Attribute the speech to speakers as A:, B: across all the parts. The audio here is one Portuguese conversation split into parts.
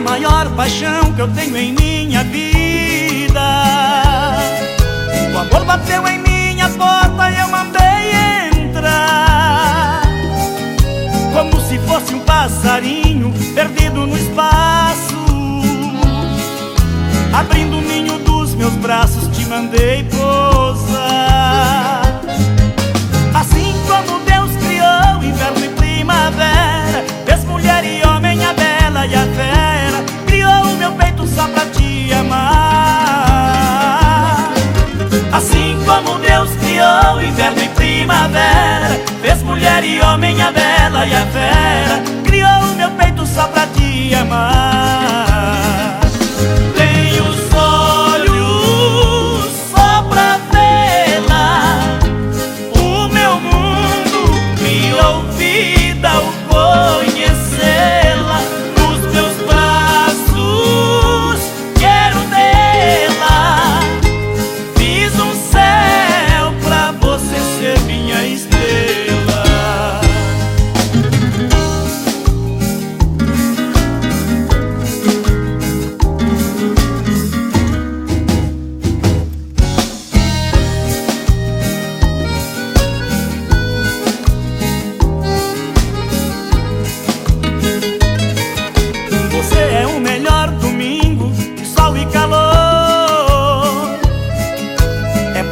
A: a maior paixão que eu tenho em minha vida. O amor bateu em minha porta e eu mandei entrar. Como se fosse um passarinho perdido no espaço. Abrindo o ninho dos meus braços, te mandei pousar. Primavera, fez mulher e homem a bela e a fera,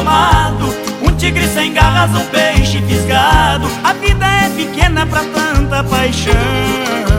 A: domado Um tigre sem garras, um peixe fisgado. A vida é pequena pra tanta paixão